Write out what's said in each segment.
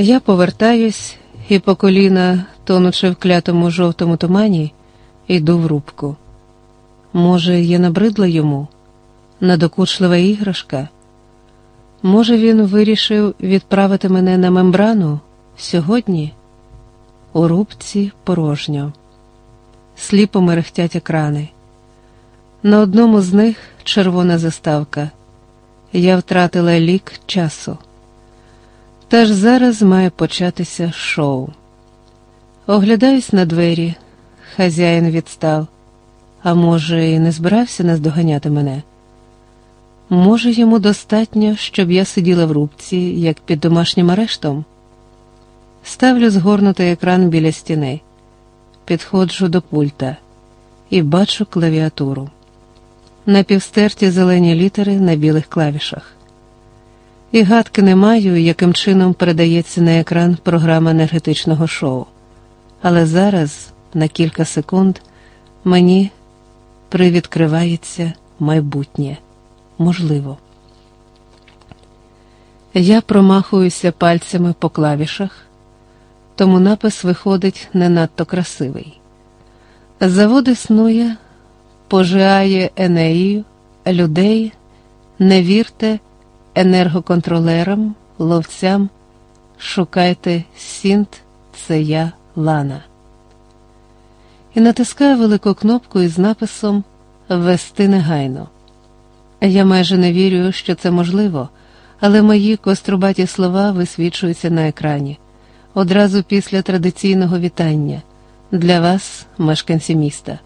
Я повертаюсь і по коліна, тонучи в клятому жовтому тумані, йду в рубку. Може, я набридла йому надокучлива іграшка. Може, він вирішив відправити мене на мембрану сьогодні? У рубці порожньо. Сліпо мерехтять екрани. На одному з них червона заставка. Я втратила лік часу. Та ж зараз має початися шоу. Оглядаюсь на двері, хазяїн відстав, а може, і не збирався наздоганяти мене. Може, йому достатньо, щоб я сиділа в рубці, як під домашнім арештом. Ставлю згорнутий екран біля стіни, підходжу до пульта і бачу клавіатуру. На півстерті зелені літери на білих клавішах. І гадки не маю, яким чином передається на екран програма енергетичного шоу. Але зараз, на кілька секунд, мені привідкривається майбутнє. Можливо. Я промахуюся пальцями по клавішах, тому напис виходить не надто красивий. Завод існує, пожирає енергію, людей, не вірте енергоконтролерам, ловцям, шукайте сінт, це я Лана. І натискаю велику кнопку із написом Ввести негайно. Я майже не вірю, що це можливо, але мої кострубаті слова висвічуються на екрані одразу після традиційного вітання для вас, мешканці міста.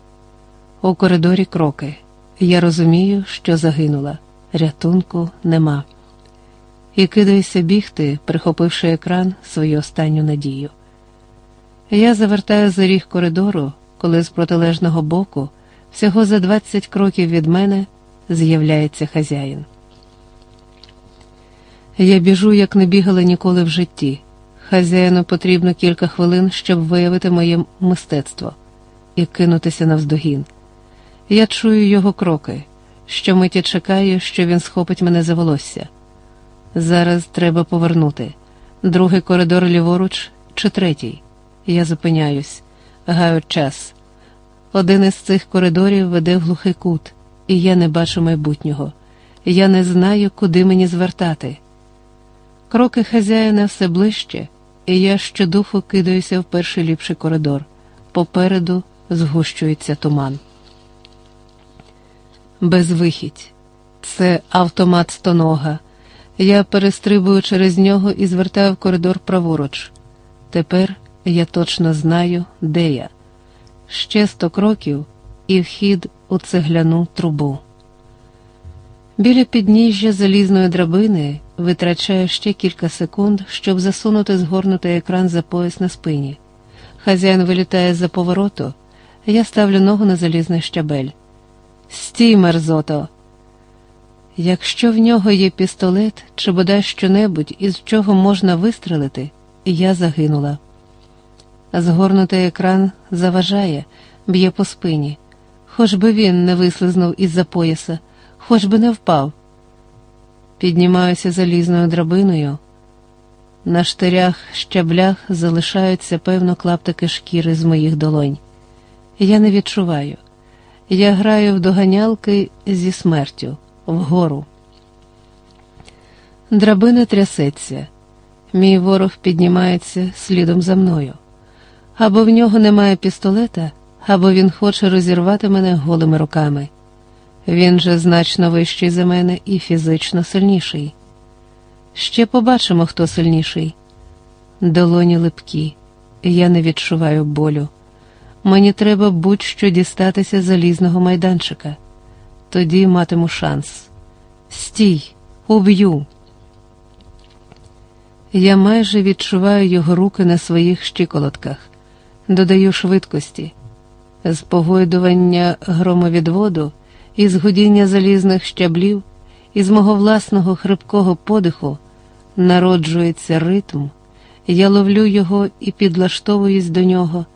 У коридорі кроки. Я розумію, що загинула, рятунку нема. І кидаюся бігти, прихопивши екран свою останню надію. Я завертаю за ріг коридору, коли з протилежного боку, всього за 20 кроків від мене з'являється хазяїн. Я біжу, як не бігала ніколи в житті. Хазяїну потрібно кілька хвилин, щоб виявити моє мистецтво і кинутися навздогін. Я чую його кроки, що миті чекаю, що він схопить мене за волосся. Зараз треба повернути. Другий коридор ліворуч чи третій. Я зупиняюсь, гаю час. Один із цих коридорів веде в глухий кут і я не бачу майбутнього. Я не знаю, куди мені звертати. Кроки хазяїна все ближче, і я щодуху кидаюся в перший ліпший коридор. Попереду згущується туман. Безвихідь. Це автомат стонога. Я перестрибую через нього і звертаю в коридор праворуч. Тепер я точно знаю, де я. Ще сто кроків і вхід у цегляну трубу. Біля підніжжя залізної драбини витрачаю ще кілька секунд, щоб засунути згорнутий екран за пояс на спині. Хазяїн вилітає за повороту, я ставлю ногу на залізний щабель. Стій, мерзото! Якщо в нього є пістолет чи бодай щонебудь, із чого можна вистрелити, я загинула. Згорнутий екран заважає, б'є по спині хоч би він не вислизнув із-за пояса, хоч би не впав. Піднімаюся залізною драбиною. На штирях щаблях залишаються певно клаптики шкіри з моїх долонь. Я не відчуваю. Я граю в доганялки зі смертю вгору. Драбина трясеться. Мій ворог піднімається слідом за мною. Або в нього немає пістолета, або він хоче розірвати мене голими руками. Він же значно вищий за мене і фізично сильніший. Ще побачимо, хто сильніший. Долоні липкі, я не відчуваю болю. Мені треба будь-що дістатися залізного майданчика. Тоді матиму шанс. Стій, уб'ю. Я майже відчуваю його руки на своїх щиколотках, додаю швидкості з погойдування громовідводу, із гудіння залізних щаблів, із мого власного хрипкого подиху народжується ритм, я ловлю його і підлаштовуюсь до нього,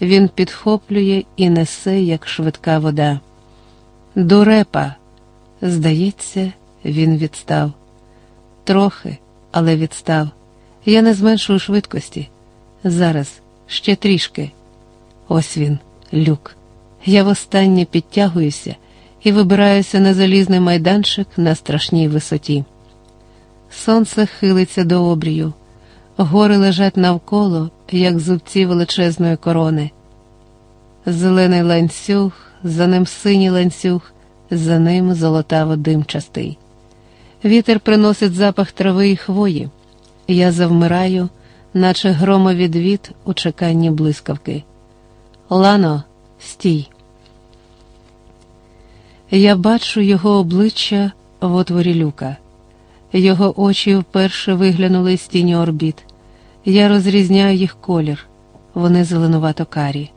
він підхоплює і несе, як швидка вода. Дурепа, здається, він відстав. Трохи, але відстав. Я не зменшую швидкості. Зараз, ще трішки. Ось він, люк. Я востаннє підтягуюся і вибираюся на залізний майданчик на страшній висоті. Сонце хилиться до обрію, гори лежать навколо, як зубці величезної корони. Зелений ланцюг, за ним синій ланцюг, за ним золотаво димчастий. Вітер приносить запах трави і хвої. Я завмираю, наче громовідвід у чеканні блискавки. Лано, стій. Я бачу його обличчя в отворі люка. Його очі вперше виглянули з тіні орбіт. Я розрізняю їх колір, вони зеленувато карі.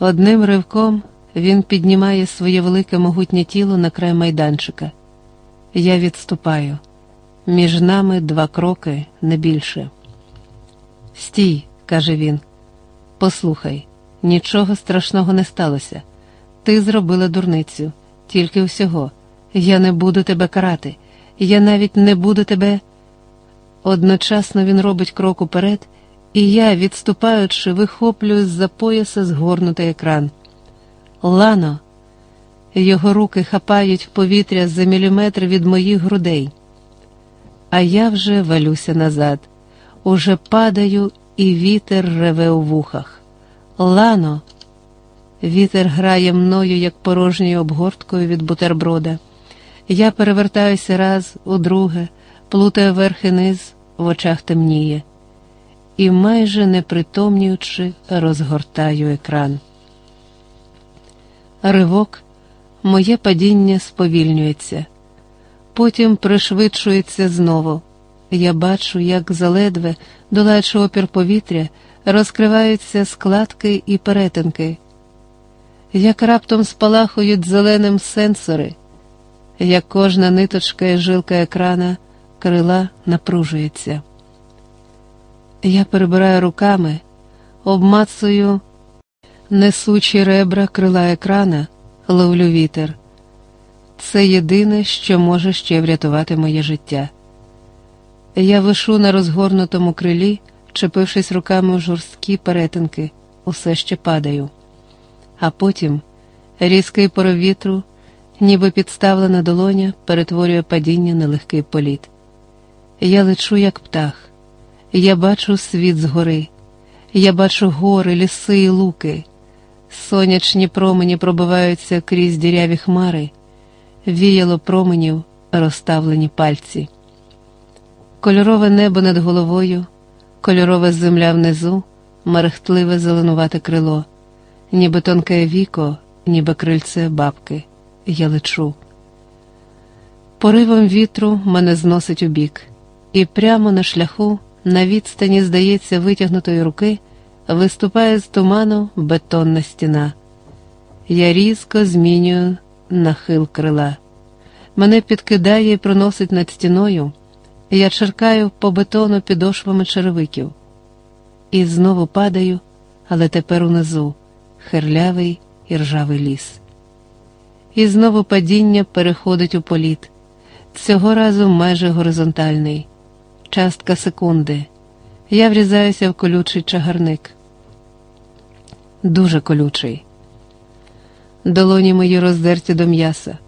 Одним ривком він піднімає своє велике могутнє тіло на край майданчика. Я відступаю. Між нами два кроки, не більше. Стій, каже він, послухай, нічого страшного не сталося. Ти зробила дурницю, тільки всього. Я не буду тебе карати, я навіть не буду тебе. Одночасно він робить крок уперед, і я, відступаючи, вихоплюю з-за пояса згорнутий екран. Лано, його руки хапають повітря за міліметр від моїх грудей. А я вже валюся назад, уже падаю, і вітер реве у вухах. Лано, вітер грає мною, як порожньою обгорткою від бутерброда. Я перевертаюся раз, удруге, плутаю верх і низ, в очах темніє, і майже непритомнюючи, розгортаю екран. Ривок, моє падіння сповільнюється, потім пришвидшується знову. Я бачу, як заледве, долаючи опір повітря, розкриваються складки і перетинки, як раптом спалахують зеленим сенсори як кожна ниточка і жилка екрана крила напружується. Я перебираю руками, обмацую несучі ребра крила екрана, ловлю вітер. Це єдине, що може ще врятувати моє життя. Я вишу на розгорнутому крилі, чепившись руками в жорсткі перетинки, усе ще падаю. А потім різкий порив вітру ніби підставлена долоня перетворює падіння на легкий політ. Я лечу, як птах, я бачу світ згори, я бачу гори, ліси і луки, сонячні промені пробиваються крізь діряві хмари, віяло променів розставлені пальці. Кольорове небо над головою, кольорова земля внизу, мерехтливе зеленувате крило, ніби тонке віко, ніби крильце бабки. Я лечу. Поривом вітру мене зносить у бік, і прямо на шляху, на відстані, здається, витягнутої руки, виступає з туману бетонна стіна. Я різко змінюю нахил крила. Мене підкидає і проносить над стіною. Я черкаю по бетону підошвами черевиків. І знову падаю, але тепер унизу херлявий і ржавий ліс і знову падіння переходить у політ, цього разу майже горизонтальний, частка секунди. Я врізаюся в колючий чагарник. Дуже колючий. Долоні мої роздерті до м'яса,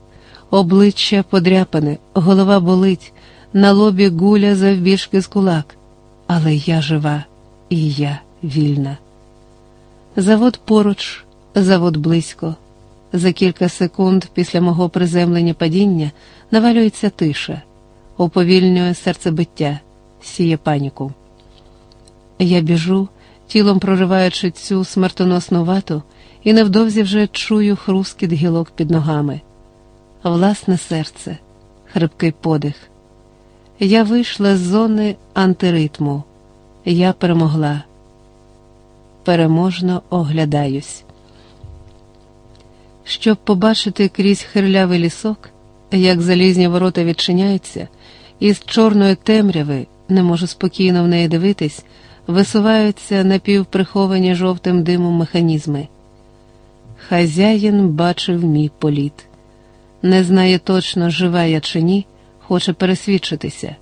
обличчя подряпане, голова болить, на лобі гуля завбіжки з кулак. Але я жива і я вільна. Завод поруч, завод близько. За кілька секунд після мого приземлення падіння навалюється тиша, уповільнює серцебиття, сіє паніку. Я біжу, тілом прориваючи цю смертоносну вату, і невдовзі вже чую хрускіт гілок під ногами. Власне серце, хрипкий подих. Я вийшла з зони антиритму. Я перемогла. Переможно оглядаюсь. Щоб побачити крізь хирлявий лісок, як залізні ворота відчиняються, і з чорної темряви, не можу спокійно в неї дивитись, висуваються напівприховані жовтим димом механізми. Хазяїн бачив мій політ. Не знає точно, жива я чи ні, хоче пересвідчитися.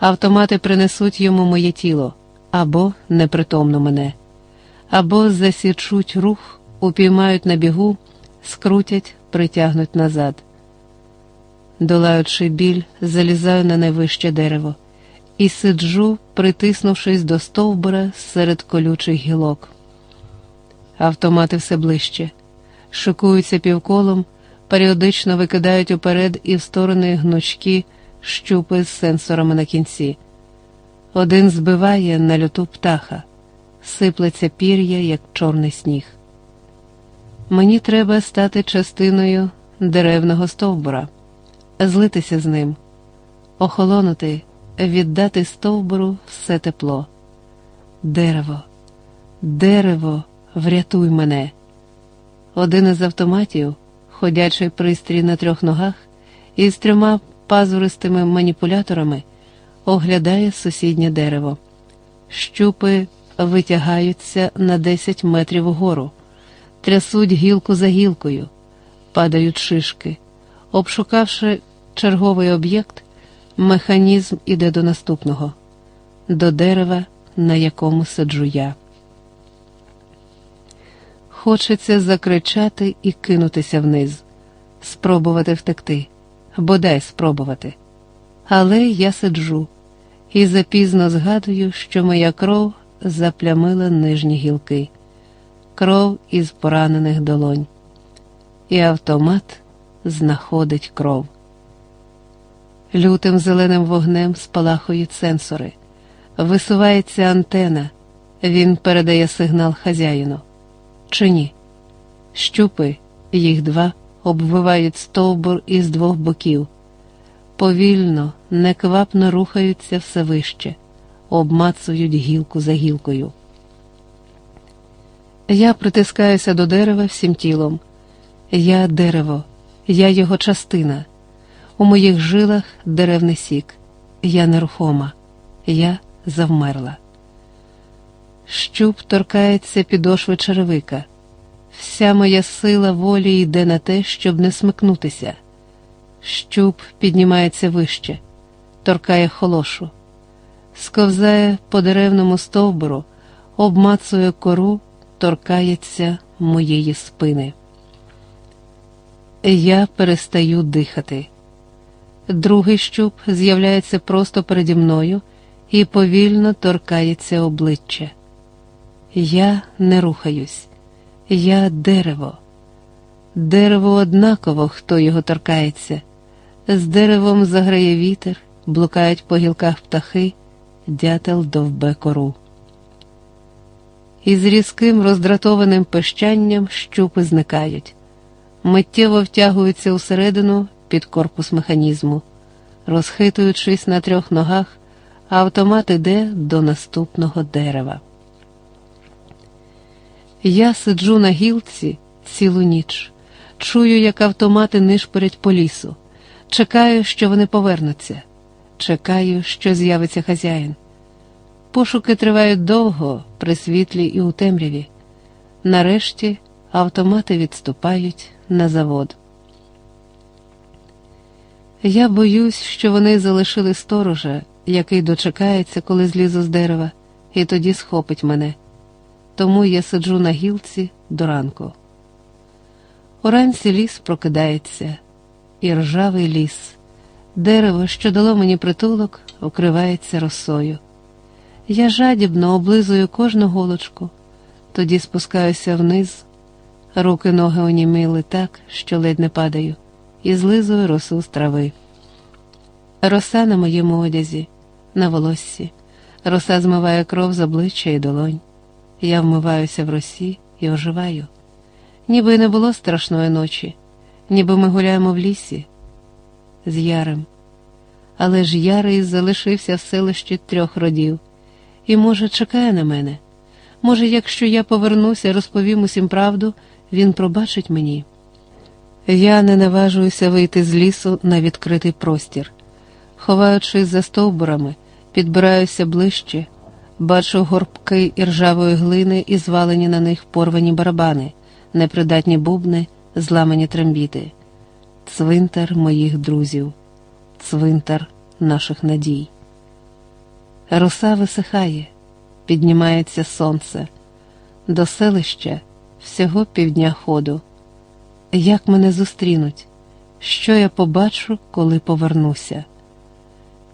Автомати принесуть йому моє тіло або непритомну мене, або засічуть рух, упіймають на бігу, скрутять, притягнуть назад. Долаючи біль, залізаю на найвище дерево і сиджу, притиснувшись до стовбура серед колючих гілок. Автомати все ближче, шикуються півколом, періодично викидають уперед і в сторони гнучки щупи з сенсорами на кінці. Один збиває на люту птаха, сиплеться пір'я, як чорний сніг. Мені треба стати частиною деревного стовбура, злитися з ним, охолонути, віддати стовбуру все тепло. Дерево, дерево, врятуй мене. Один із автоматів, ходячий пристрій на трьох ногах, із трьома пазуристими маніпуляторами оглядає сусіднє дерево. Щупи витягаються на 10 метрів угору, трясуть гілку за гілкою, падають шишки. Обшукавши черговий об'єкт, механізм іде до наступного, до дерева, на якому сиджу я. Хочеться закричати і кинутися вниз, спробувати втекти, бодай спробувати. Але я сиджу і запізно згадую, що моя кров заплямила нижні гілки, кров із поранених долонь, і автомат знаходить кров. Лютим зеленим вогнем спалахують сенсори, висувається антена, він передає сигнал хазяїну. Чи ні? Щупи, їх два, обвивають стовбур із двох боків повільно, неквапно рухаються все вище, обмацують гілку за гілкою. Я притискаюся до дерева всім тілом. Я дерево, я його частина. У моїх жилах деревний сік. Я нерухома, я завмерла. Щуп торкається підошви черевика. Вся моя сила волі йде на те, щоб не смикнутися. Щуп піднімається вище, торкає холошу, сковзає по деревному стовбуру, обмацує кору, торкається моєї спини. Я перестаю дихати. Другий щуп з'являється просто переді мною і повільно торкається обличчя. Я не рухаюсь, я дерево. Дерево однаково, хто його торкається. З деревом заграє вітер, блукають по гілках птахи, дятел довбе кору. Із різким роздратованим пищанням щупи зникають, миттєво втягуються усередину під корпус механізму, розхитуючись на трьох ногах, автомат іде до наступного дерева. Я сиджу на гілці цілу ніч, чую, як автомати нишпорять по лісу. Чекаю, що вони повернуться. Чекаю, що з'явиться хазяїн. Пошуки тривають довго, при світлі і у темряві. Нарешті автомати відступають на завод. Я боюсь, що вони залишили сторожа, який дочекається, коли злізу з дерева, і тоді схопить мене. Тому я сиджу на гілці до ранку. Уранці ліс прокидається і ржавий ліс. Дерево, що дало мені притулок, укривається росою. Я жадібно облизую кожну голочку, тоді спускаюся вниз, руки ноги оніміли так, що ледь не падаю, і злизую росу з трави. Роса на моєму одязі, на волоссі, роса змиває кров з обличчя і долонь. Я вмиваюся в росі і оживаю, ніби не було страшної ночі ніби ми гуляємо в лісі з Ярем. Але ж Ярий залишився в селищі трьох родів і, може, чекає на мене. Може, якщо я повернуся, розповім усім правду, він пробачить мені. Я не наважуюся вийти з лісу на відкритий простір. Ховаючись за стовбурами, підбираюся ближче, бачу горбки іржавої глини і звалені на них порвані барабани, непридатні бубни зламані трембіти, цвинтар моїх друзів, цвинтар наших надій. Роса висихає, піднімається сонце, до селища всього півдня ходу. Як мене зустрінуть, що я побачу, коли повернуся?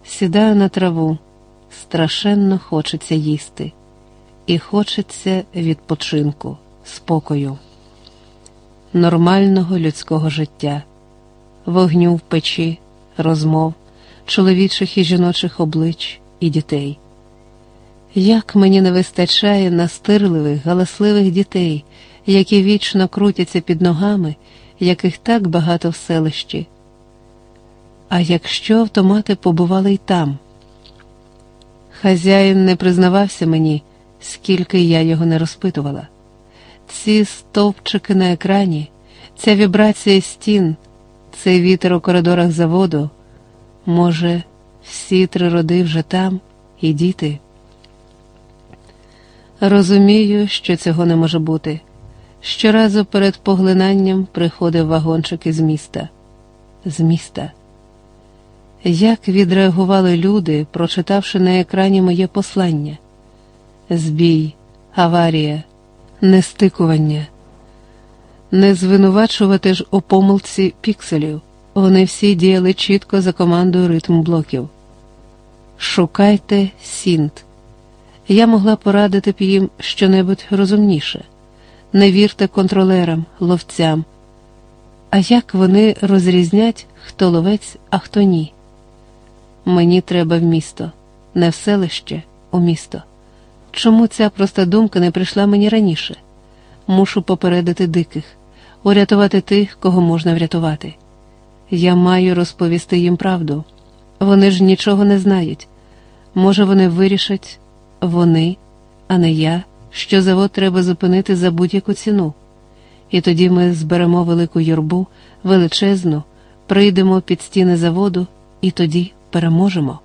Сідаю на траву, страшенно хочеться їсти, і хочеться відпочинку, спокою, нормального людського життя, вогню в печі, розмов, чоловічих і жіночих облич і дітей. Як мені не вистачає настирливих, галасливих дітей, які вічно крутяться під ногами, яких так багато в селищі. А якщо автомати побували й там? Хазяїн не признавався мені, скільки я його не розпитувала. Ці стовпчики на екрані, ця вібрація стін, цей вітер у коридорах заводу, може, всі три роди вже там і діти. Розумію, що цього не може бути. Щоразу перед поглинанням приходив вагончик із міста. З міста. Як відреагували люди, прочитавши на екрані моє послання? Збій, аварія, нестикування. Не звинувачувати ж у помилці пікселів. Вони всі діяли чітко за командою ритм блоків. Шукайте сінт. Я могла порадити б їм щонебудь розумніше. Не вірте контролерам, ловцям. А як вони розрізнять, хто ловець, а хто ні? Мені треба в місто, не в селище, у місто. Чому ця проста думка не прийшла мені раніше? Мушу попередити диких, урятувати тих, кого можна врятувати. Я маю розповісти їм правду. Вони ж нічого не знають. Може, вони вирішать, вони, а не я, що завод треба зупинити за будь-яку ціну. І тоді ми зберемо велику юрбу, величезну, прийдемо під стіни заводу і тоді переможемо.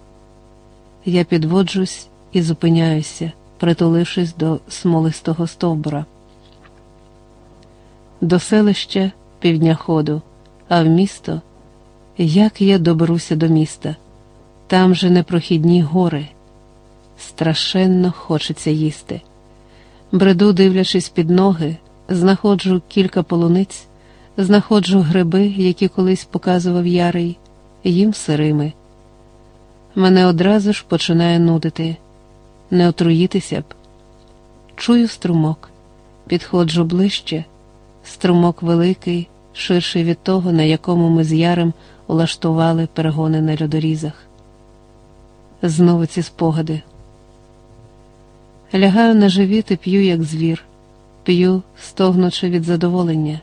Я підводжусь і зупиняюся, притулившись до смолистого стовбура. До селища півдня ходу, а в місто. Як я доберуся до міста? Там же непрохідні гори. Страшенно хочеться їсти. Бреду, дивлячись під ноги, знаходжу кілька полуниць, знаходжу гриби, які колись показував ярий, їм сирими. Мене одразу ж починає нудити, не отруїтися б. Чую струмок, підходжу ближче, струмок великий, ширший від того, на якому ми з ярем улаштували перегони на льодорізах. Знову ці спогади. Лягаю на живіт і п'ю, як звір, п'ю, стогнучи від задоволення,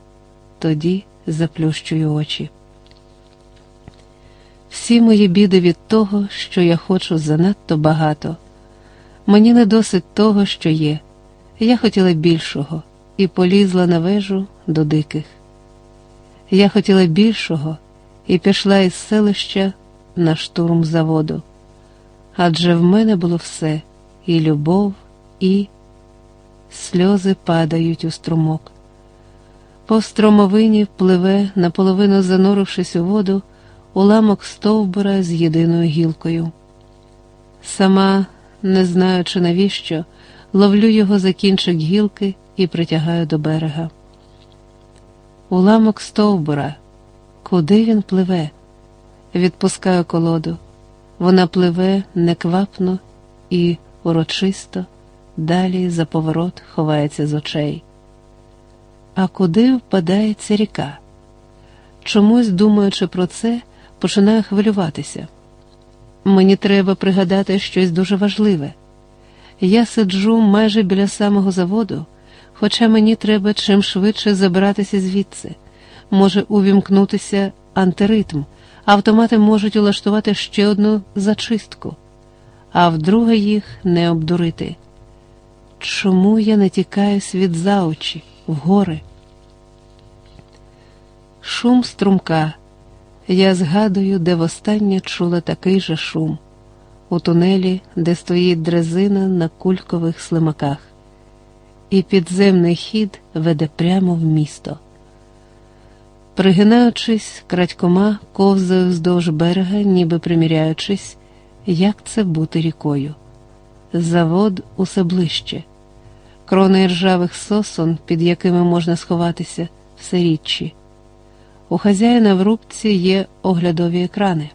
тоді заплющую очі. Всі мої біди від того, що я хочу занадто багато. Мені не досить того, що є. Я хотіла більшого і полізла на вежу до диких. Я хотіла більшого і пішла із селища на штурм заводу. Адже в мене було все і любов, і сльози падають у струмок. По стромовині пливе, наполовину занурившись у воду, уламок стовбура з єдиною гілкою. Сама, не знаючи навіщо, ловлю його за кінчик гілки і притягаю до берега. Уламок стовбура. Куди він пливе? Відпускаю колоду. Вона пливе неквапно і урочисто, далі за поворот ховається з очей. А куди впадає ця ріка? Чомусь, думаючи про це, починаю хвилюватися. Мені треба пригадати щось дуже важливе. Я сиджу майже біля самого заводу, хоча мені треба чим швидше забиратися звідси може увімкнутися антиритм, автомати можуть улаштувати ще одну зачистку, а вдруге їх не обдурити. Чому я не тікаю світ за очі, в гори? Шум струмка. Я згадую, де востаннє чула такий же шум, у тунелі, де стоїть дрезина на кулькових слимаках, і підземний хід веде прямо в місто. Пригинаючись, крадькома ковзаю вздовж берега, ніби приміряючись, як це бути рікою. завод усе ближче, крони ржавих сосон, під якими можна сховатися, все рідчі. У хазяїна в рубці є оглядові екрани.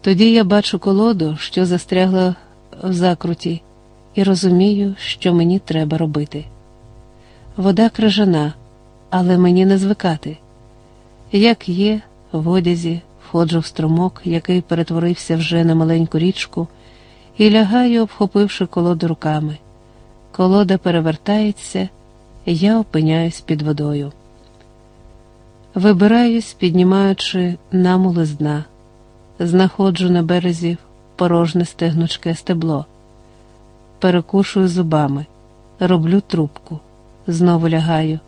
Тоді я бачу колоду, що застрягла в закруті, і розумію, що мені треба робити. Вода крижана, але мені не звикати. Як є, в одязі входжу в струмок, який перетворився вже на маленьку річку, і лягаю, обхопивши колоду руками. Колода перевертається, я опиняюсь під водою. Вибираюсь, піднімаючи намули з дна, знаходжу на березі порожне стегнучке стебло, перекушую зубами, роблю трубку, знову лягаю,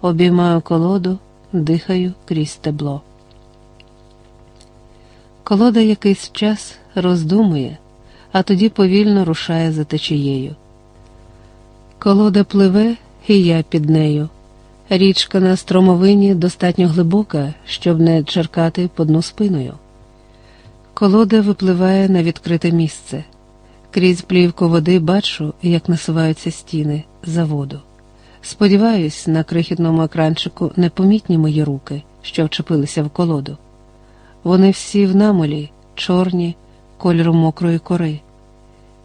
обіймаю колоду, дихаю крізь стебло. Колода якийсь час роздумує, а тоді повільно рушає за течією. Колода пливе, і я під нею. Річка на стромовині достатньо глибока, щоб не черкати по дну спиною. Колода випливає на відкрите місце. Крізь плівку води бачу, як насуваються стіни за воду. Сподіваюсь, на крихітному екранчику непомітні мої руки, що вчепилися в колоду. Вони всі в намолі, чорні, кольору мокрої кори,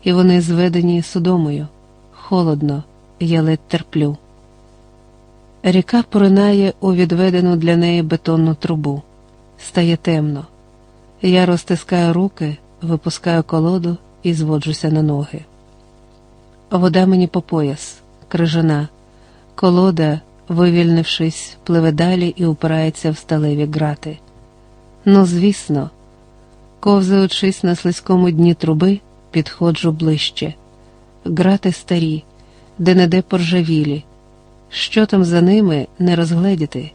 і вони зведені судомою. Холодно, я ледь терплю. Ріка поринає у відведену для неї бетонну трубу. Стає темно. Я розтискаю руки, випускаю колоду і зводжуся на ноги. Вода мені по пояс, крижана, колода, вивільнившись, пливе далі і упирається в сталеві грати. Ну, звісно, ковзаючись на слизькому дні труби, підходжу ближче. Грати старі, де неде поржавілі. Що там за ними не розгледіти?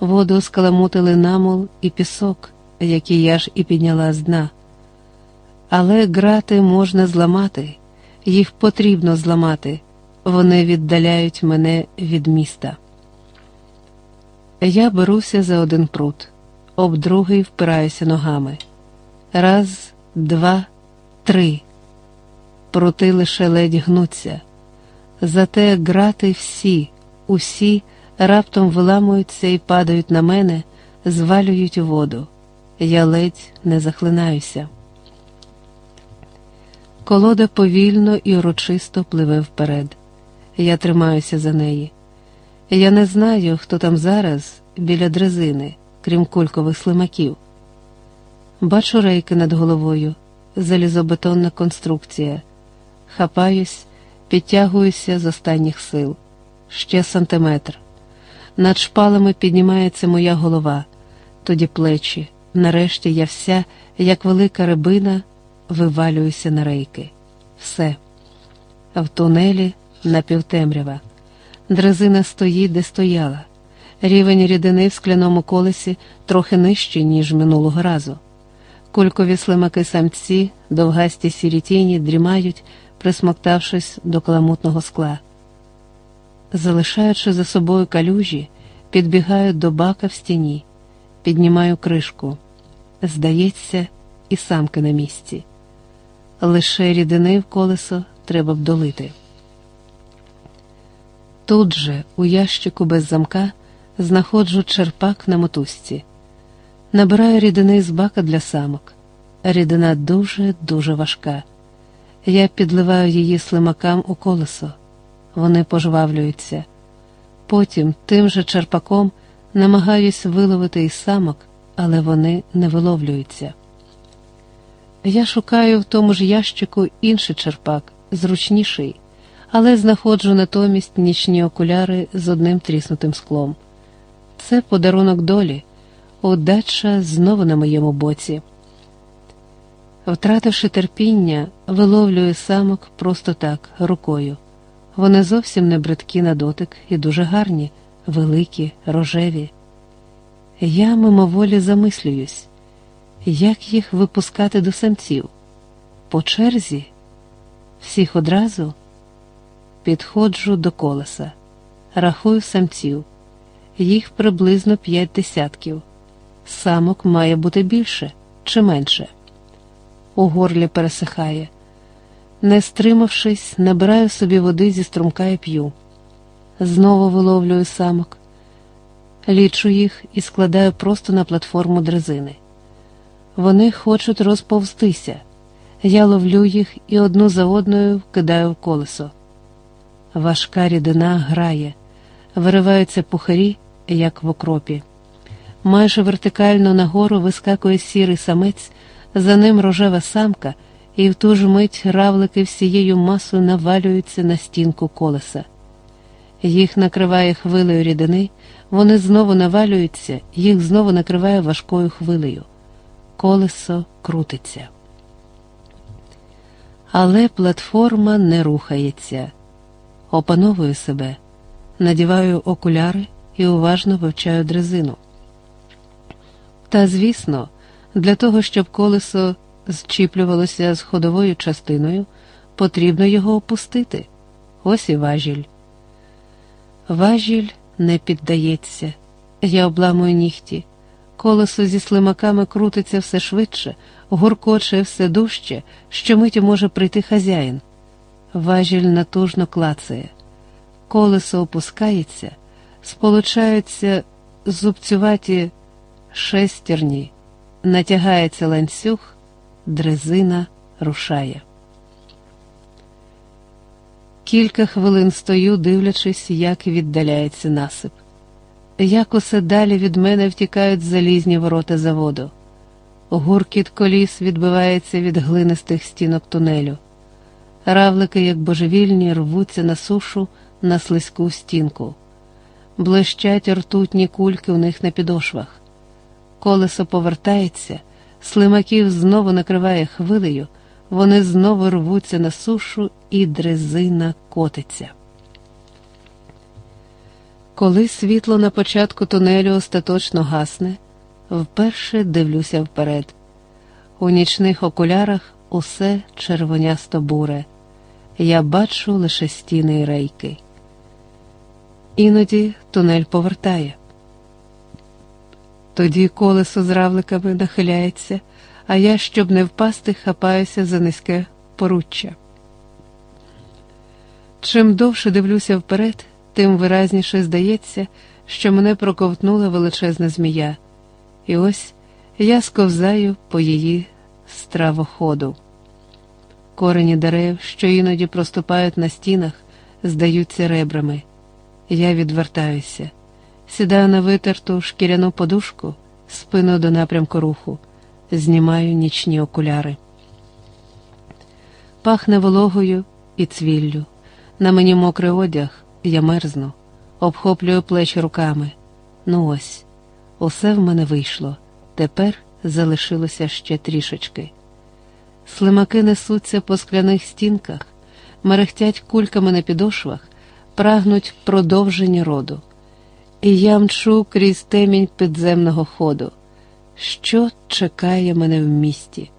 Воду скаламутили намол і пісок, який я ж і підняла з дна. Але грати можна зламати, їх потрібно зламати, вони віддаляють мене від міста. Я беруся за один прут, об другий впираюся ногами. Раз, два, три. Прути лише ледь гнуться. Зате грати всі усі раптом виламуються і падають на мене, звалюють у воду. Я ледь не захлинаюся. Колода повільно і урочисто пливе вперед. Я тримаюся за неї. Я не знаю, хто там зараз біля дрезини, крім кулькових слимаків. Бачу рейки над головою, залізобетонна конструкція. Хапаюсь, підтягуюся з останніх сил ще сантиметр. Над шпалами піднімається моя голова, тоді плечі. Нарешті я вся, як велика рибина, вивалююся на рейки. Все. В тунелі напівтемрява. Дрезина стоїть, де стояла. Рівень рідини в скляному колесі трохи нижчий, ніж минулого разу. Кулькові слимаки самці, довгасті сірі тіні дрімають, присмоктавшись до каламутного скла залишаючи за собою калюжі, підбігаю до бака в стіні, піднімаю кришку. Здається, і самки на місці. Лише рідини в колесо треба б долити. Тут же, у ящику без замка, знаходжу черпак на мотузці. Набираю рідини з бака для самок. Рідина дуже-дуже важка. Я підливаю її слимакам у колесо вони пожвавлюються. Потім тим же черпаком намагаюсь виловити із самок, але вони не виловлюються. Я шукаю в тому ж ящику інший черпак, зручніший, але знаходжу натомість нічні окуляри з одним тріснутим склом. Це подарунок долі, удача знову на моєму боці. Втративши терпіння, виловлюю самок просто так, рукою. Вони зовсім не бридкі на дотик і дуже гарні, великі, рожеві. Я мимоволі замислююсь, як їх випускати до самців? По черзі, всіх одразу підходжу до колеса, рахую самців, їх приблизно п'ять десятків. Самок має бути більше чи менше. У горлі пересихає. Не стримавшись, набираю собі води зі струмка і п'ю. Знову виловлюю самок, лічу їх і складаю просто на платформу дрезини. Вони хочуть розповстися. Я ловлю їх і одну за одною вкидаю в колесо. Важка рідина грає, вириваються пухарі, як в окропі. Майже вертикально нагору вискакує сірий самець, за ним рожева самка, і в ту ж мить равлики всією масою навалюються на стінку колеса. Їх накриває хвилею рідини, вони знову навалюються, їх знову накриває важкою хвилею. Колесо крутиться. Але платформа не рухається. Опановую себе, надіваю окуляри і уважно вивчаю дрезину. Та, звісно, для того, щоб колесо зчіплювалося з ходовою частиною, потрібно його опустити. Ось і важіль. Важіль не піддається. Я обламую нігті. Колесо зі слимаками крутиться все швидше, гуркоче все дужче, що миті може прийти хазяїн. Важіль натужно клацає. Колесо опускається, сполучаються зубцюваті шестерні, натягається ланцюг, дрезина рушає. Кілька хвилин стою, дивлячись, як віддаляється насип. Як усе далі від мене втікають залізні ворота заводу. Гуркіт коліс відбивається від глинистих стінок тунелю. Равлики, як божевільні, рвуться на сушу на слизьку стінку. Блищать ртутні кульки у них на підошвах. Колесо повертається, слимаків знову накриває хвилею, вони знову рвуться на сушу, і дрезина котиться. Коли світло на початку тунелю остаточно гасне, вперше дивлюся вперед. У нічних окулярах усе червонясто буре. Я бачу лише стіни й рейки. Іноді тунель повертає. Тоді колесо з равликами нахиляється, а я, щоб не впасти, хапаюся за низьке поруччя. Чим довше дивлюся вперед, тим виразніше здається, що мене проковтнула величезна змія, і ось я сковзаю по її стравоходу. Корені дерев, що іноді проступають на стінах, здаються ребрами. Я відвертаюся, сідаю на витерту шкіряну подушку, спину до напрямку руху, знімаю нічні окуляри. Пахне вологою і цвіллю. На мені мокрий одяг, я мерзну, обхоплюю плечі руками. Ну ось, усе в мене вийшло. Тепер залишилося ще трішечки. Слимаки несуться по скляних стінках, мерехтять кульками на підошвах, прагнуть продовження роду. І я мчу крізь темінь підземного ходу. Що чекає мене в місті?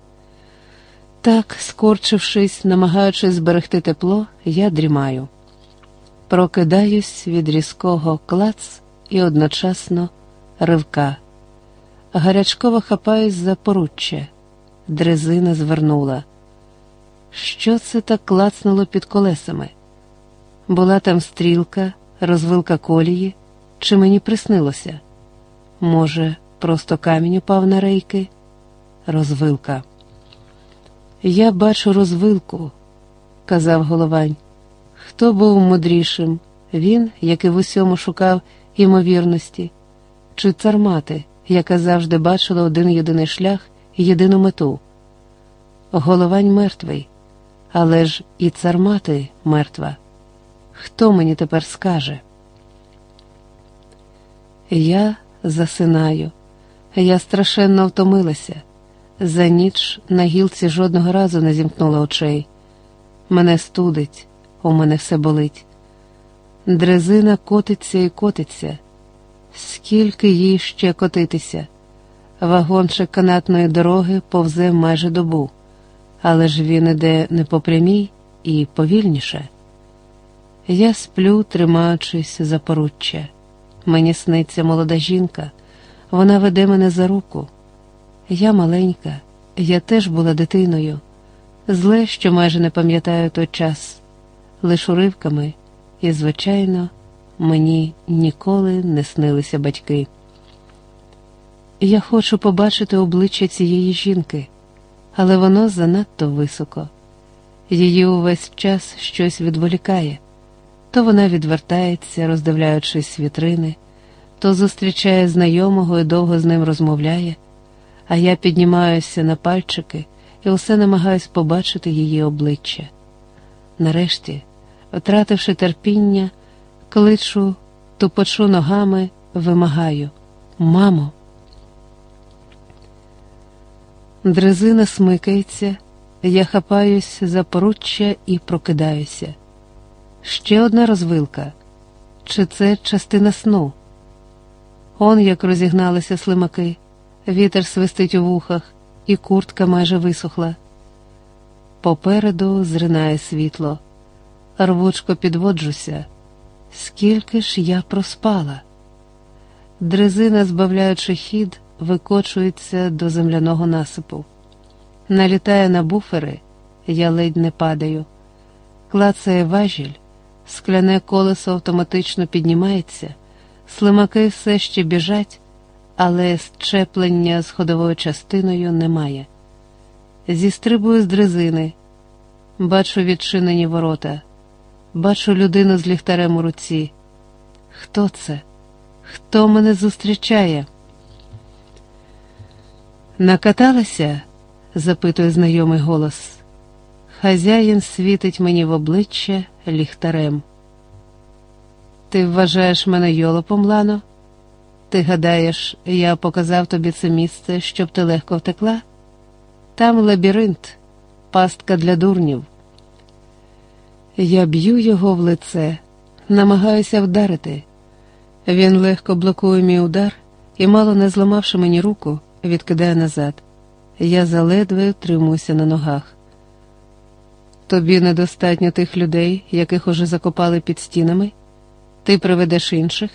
Так, скорчившись, намагаючись зберегти тепло, я дрімаю. Прокидаюсь від різкого клац і одночасно ривка. Гарячково хапаюсь за поруччя. Дрезина звернула. Що це так клацнуло під колесами? Була там стрілка, розвилка колії, чи мені приснилося? Може, просто камінь упав на рейки? Розвилка. Я бачу розвилку, казав Головань. Хто був мудрішим? Він, який в усьому шукав імовірності, чи цармати, яка завжди бачила один єдиний шлях єдину мету? Головань мертвий, але ж і цармати мертва. Хто мені тепер скаже? Я засинаю, я страшенно втомилася. За ніч на гілці жодного разу не зімкнула очей. Мене студить, у мене все болить. Дрезина котиться і котиться. Скільки їй ще котитися? Вагончик канатної дороги повзе майже добу, але ж він іде не по прямій і повільніше. Я сплю, тримаючись за поруччя. Мені сниться молода жінка, вона веде мене за руку. Я маленька, я теж була дитиною. Зле, що майже не пам'ятаю той час, лиш уривками, і, звичайно, мені ніколи не снилися батьки. Я хочу побачити обличчя цієї жінки, але воно занадто високо. Її увесь час щось відволікає, то вона відвертається, роздивляючись вітрини, то зустрічає знайомого і довго з ним розмовляє, а я піднімаюся на пальчики і усе намагаюсь побачити її обличчя. Нарешті, втративши терпіння, кличу, тупочу ногами, вимагаю Мамо. Дрезина смикається, я хапаюсь за поруччя і прокидаюся. Ще одна розвилка. Чи це частина сну? Он як розігналися слимаки, вітер свистить у вухах, і куртка майже висохла. Попереду зринає світло, рвучко підводжуся. Скільки ж я проспала? Дрезина, збавляючи хід, викочується до земляного насипу. Налітає на буфери, я ледь не падаю. Клацає важіль, скляне колесо автоматично піднімається, слимаки все ще біжать, але щеплення з ходовою частиною немає. Зістрибую з дрезини, бачу відчинені ворота, бачу людину з ліхтарем у руці. Хто це? Хто мене зустрічає? Накаталася? запитує знайомий голос. Хазяїн світить мені в обличчя ліхтарем. Ти вважаєш мене йолопом, Лано? Ти гадаєш, я показав тобі це місце, щоб ти легко втекла? Там лабіринт, пастка для дурнів. Я б'ю його в лице, намагаюся вдарити. Він легко блокує мій удар і, мало не зламавши мені руку, відкидає назад. Я заледве тримуюся на ногах. Тобі недостатньо тих людей, яких уже закопали під стінами? Ти приведеш інших?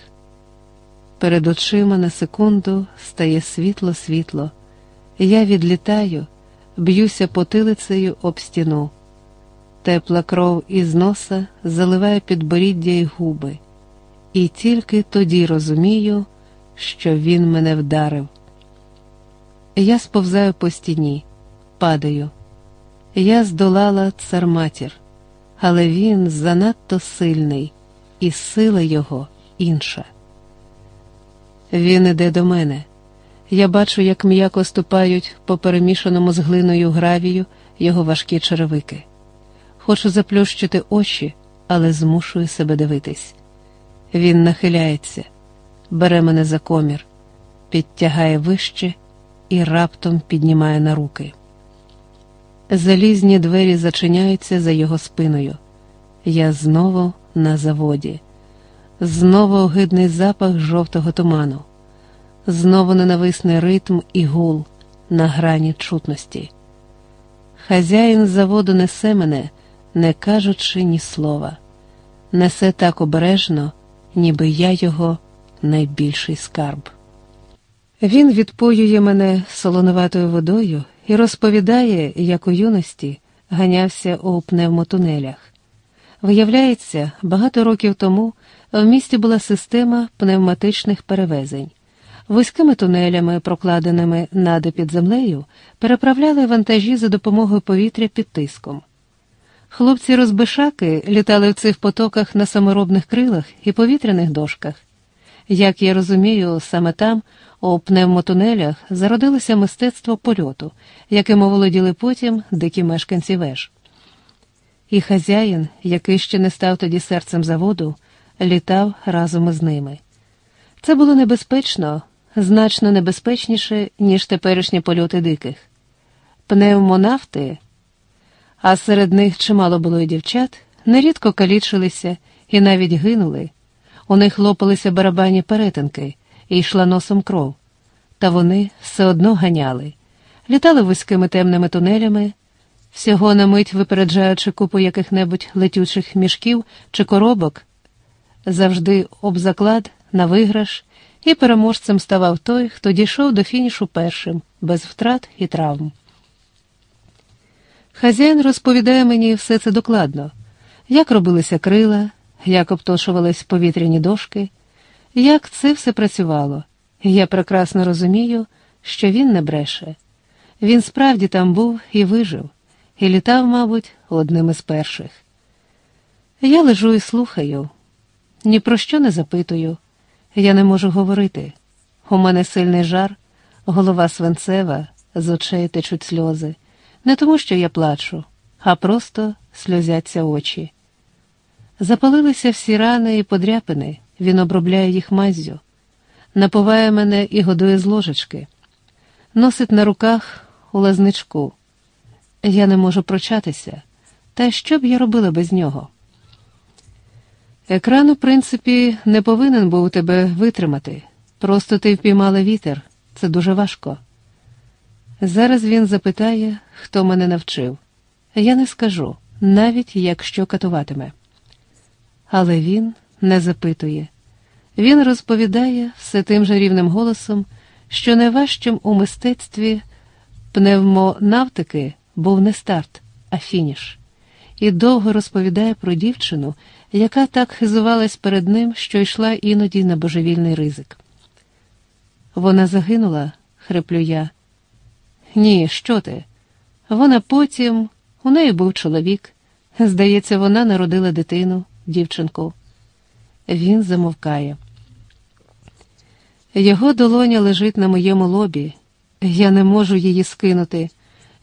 Перед очима на секунду стає світло-світло. Я відлітаю, б'юся потилицею об стіну. Тепла кров із носа заливає підборіддя й губи, і тільки тоді розумію, що він мене вдарив. Я сповзаю по стіні, падаю. Я здолала царматір, але він занадто сильний, і сила його інша. Він іде до мене. Я бачу, як м'яко ступають по перемішаному з глиною гравію його важкі черевики. Хочу заплющити очі, але змушую себе дивитись. Він нахиляється, бере мене за комір, підтягає вище і раптом піднімає на руки. Залізні двері зачиняються за його спиною. Я знову на заводі, знову огидний запах жовтого туману, знову ненависний ритм і гул на грані чутності. Хазяїн заводу несе мене, не кажучи ні слова, несе так обережно, ніби я його найбільший скарб. Він відпоює мене солоноватою водою і розповідає, як у юності ганявся у пневмотунелях. Виявляється, багато років тому в місті була система пневматичних перевезень. Вузькими тунелями, прокладеними нади під землею, переправляли вантажі за допомогою повітря під тиском. Хлопці розбишаки літали в цих потоках на саморобних крилах і повітряних дошках. Як я розумію, саме там, у пневмотунелях, зародилося мистецтво польоту, яким оволоділи потім дикі мешканці веж. І хазяїн, який ще не став тоді серцем заводу, літав разом із ними. Це було небезпечно, значно небезпечніше, ніж теперішні польоти диких. Пневмонавти, а серед них чимало було і дівчат, нерідко калічилися і навіть гинули. У них лопалися барабані перетинки і йшла носом кров, та вони все одно ганяли, літали вузькими темними тунелями, всього на мить випереджаючи купу яких-небудь летючих мішків чи коробок, завжди об заклад на виграш, і переможцем ставав той, хто дійшов до фінішу першим, без втрат і травм. Хазяїн розповідає мені все це докладно, як робилися крила, як обтошувались повітряні дошки, як це все працювало. Я прекрасно розумію, що він не бреше. Він справді там був і вижив, і літав, мабуть, одним із перших. Я лежу і слухаю, ні про що не запитую, я не можу говорити. У мене сильний жар, голова свинцева, з очей течуть сльози. Не тому, що я плачу, а просто сльозяться очі. Запалилися всі рани і подряпини, він обробляє їх маззю, напуває мене і годує з ложечки, носить на руках у лазничку. Я не можу прочатися, та що б я робила без нього? Екран, у принципі, не повинен був тебе витримати. Просто ти впіймала вітер, це дуже важко. Зараз він запитає, хто мене навчив. Я не скажу, навіть якщо катуватиме. Але він не запитує. Він розповідає все тим же рівним голосом, що найважчим у мистецтві пневмонавтики був не старт, а фініш, і довго розповідає про дівчину, яка так хизувалась перед ним, що йшла іноді на божевільний ризик. Вона загинула, хриплю я. Ні, що ти? Вона потім, у неї був чоловік. Здається, вона народила дитину, дівчинку. Він замовкає. Його долоня лежить на моєму лобі. Я не можу її скинути.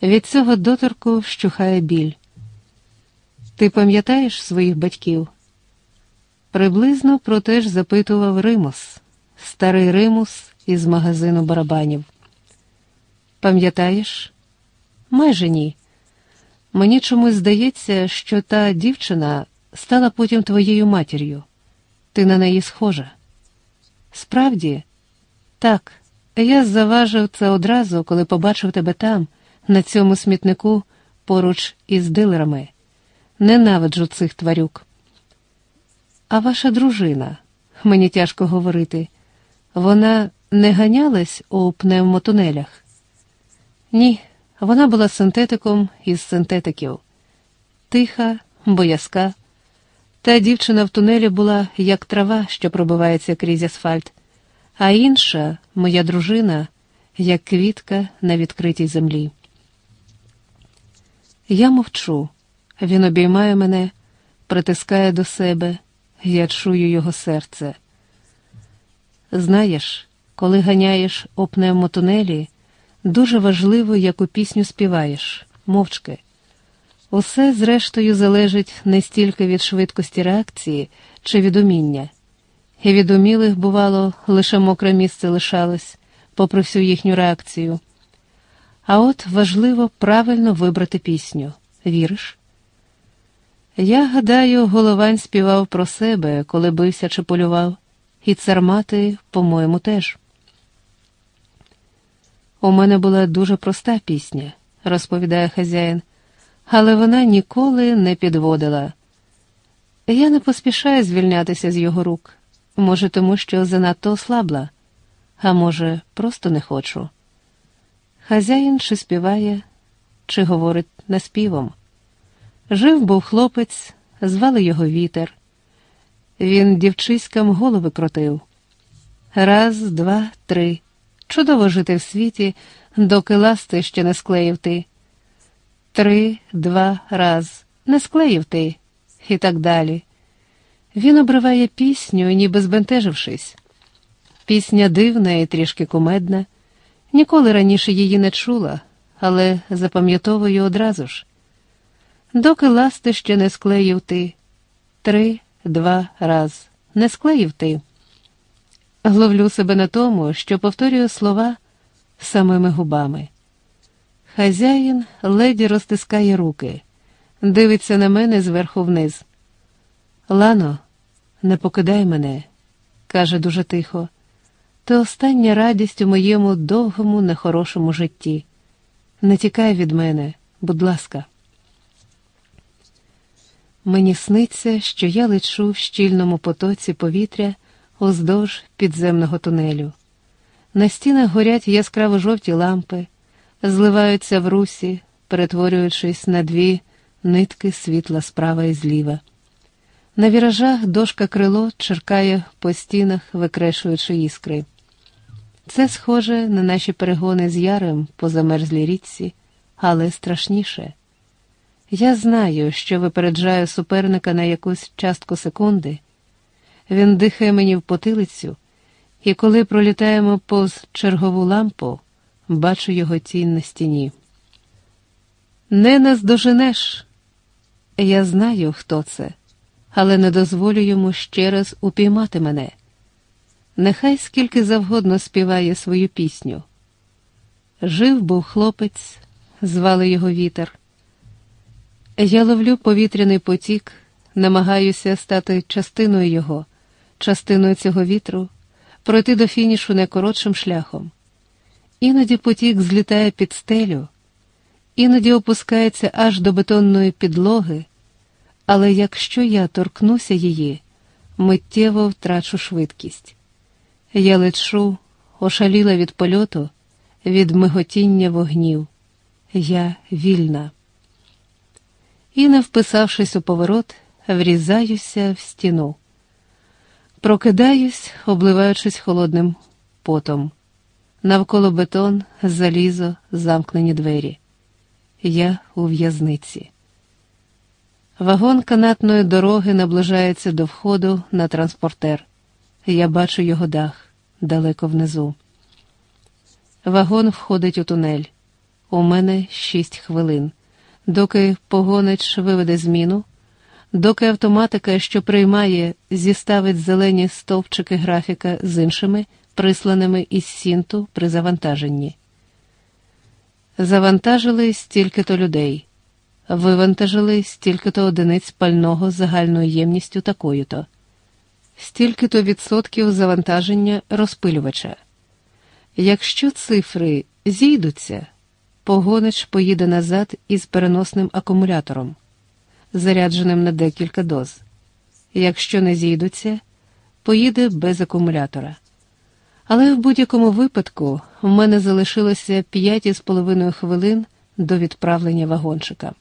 Від цього доторку вщухає біль. Ти пам'ятаєш своїх батьків? Приблизно про те ж запитував Римус, старий Римус із магазину барабанів. Пам'ятаєш? Майже ні. Мені чомусь здається, що та дівчина стала потім твоєю матір'ю. Ти на неї схожа. Справді, так, я заважив це одразу, коли побачив тебе там, на цьому смітнику, поруч із дилерами. Ненавиджу цих тварюк. А ваша дружина, мені тяжко говорити, вона не ганялась у пневмотунелях? Ні, вона була синтетиком із синтетиків. Тиха, боязка. Та дівчина в тунелі була як трава, що пробивається крізь асфальт, а інша, моя дружина, як квітка на відкритій землі. Я мовчу. Він обіймає мене, притискає до себе, я чую його серце. Знаєш, коли ганяєш у пневмотунелі, дуже важливо, яку пісню співаєш, мовчки. Усе, зрештою, залежить не стільки від швидкості реакції чи від уміння. І від умілих, бувало, лише мокре місце лишалось, попри всю їхню реакцію. А от важливо правильно вибрати пісню. Віриш? Я гадаю, головань співав про себе, коли бився чи полював, і цармати, по-моєму, теж. У мене була дуже проста пісня, розповідає хазяїн, але вона ніколи не підводила. Я не поспішаю звільнятися з його рук, може, тому що занадто ослабла, а може, просто не хочу. Хазяїн чи співає, чи говорить наспівом. Жив був хлопець, звали його вітер. Він дівчиськам голови крутив. Раз, два, три. Чудово жити в світі, доки ласти ще не склеїв ти. Три, два, раз, не склеїв ти, і так далі. Він обриває пісню, ніби збентежившись. Пісня дивна і трішки кумедна. Ніколи раніше її не чула, але запам'ятовую одразу ж. Доки ласти ще не склеїв ти. Три, два, раз, не склеїв ти. Ловлю себе на тому, що повторюю слова самими губами. Хазяїн леді розтискає руки, дивиться на мене зверху вниз. Лано, не покидай мене, каже дуже тихо. Ти остання радість у моєму довгому, нехорошому житті. Не тікай від мене, будь ласка. Мені сниться, що я лечу в щільному потоці повітря уздовж підземного тунелю. На стінах горять яскраво жовті лампи, зливаються в русі, перетворюючись на дві нитки світла справа і зліва. На віражах дошка крило черкає по стінах, викрешуючи іскри. Це схоже на наші перегони з ярем по замерзлій річці, але страшніше. Я знаю, що випереджаю суперника на якусь частку секунди. Він дихає мені в потилицю, і коли пролітаємо повз чергову лампу, бачу його тінь на стіні. Не наздоженеш. Я знаю, хто це, але не дозволю йому ще раз упіймати мене. Нехай скільки завгодно співає свою пісню. Жив був хлопець, звали його вітер. Я ловлю повітряний потік, намагаюся стати частиною його, частиною цього вітру, пройти до фінішу найкоротшим шляхом. Іноді потік злітає під стелю, іноді опускається аж до бетонної підлоги, але якщо я торкнуся її, миттєво втрачу швидкість. Я лечу, ошаліла від польоту, від миготіння вогнів. Я вільна. І, не вписавшись у поворот, врізаюся в стіну. Прокидаюсь, обливаючись холодним потом. Навколо бетон, залізо, замкнені двері. Я у в'язниці. Вагон канатної дороги наближається до входу на транспортер. Я бачу його дах далеко внизу. Вагон входить у тунель. У мене шість хвилин. Доки погонич виведе зміну, доки автоматика, що приймає, зіставить зелені стовпчики графіка з іншими, присланими із Сінту при завантаженні. Завантажили стільки-то людей, вивантажили стільки-то одиниць пального з загальною ємністю такою-то стільки-то відсотків завантаження розпилювача. Якщо цифри зійдуться, погонич поїде назад із переносним акумулятором, зарядженим на декілька доз. Якщо не зійдуться, поїде без акумулятора. Але в будь-якому випадку в мене залишилося 5,5 хвилин до відправлення вагончика.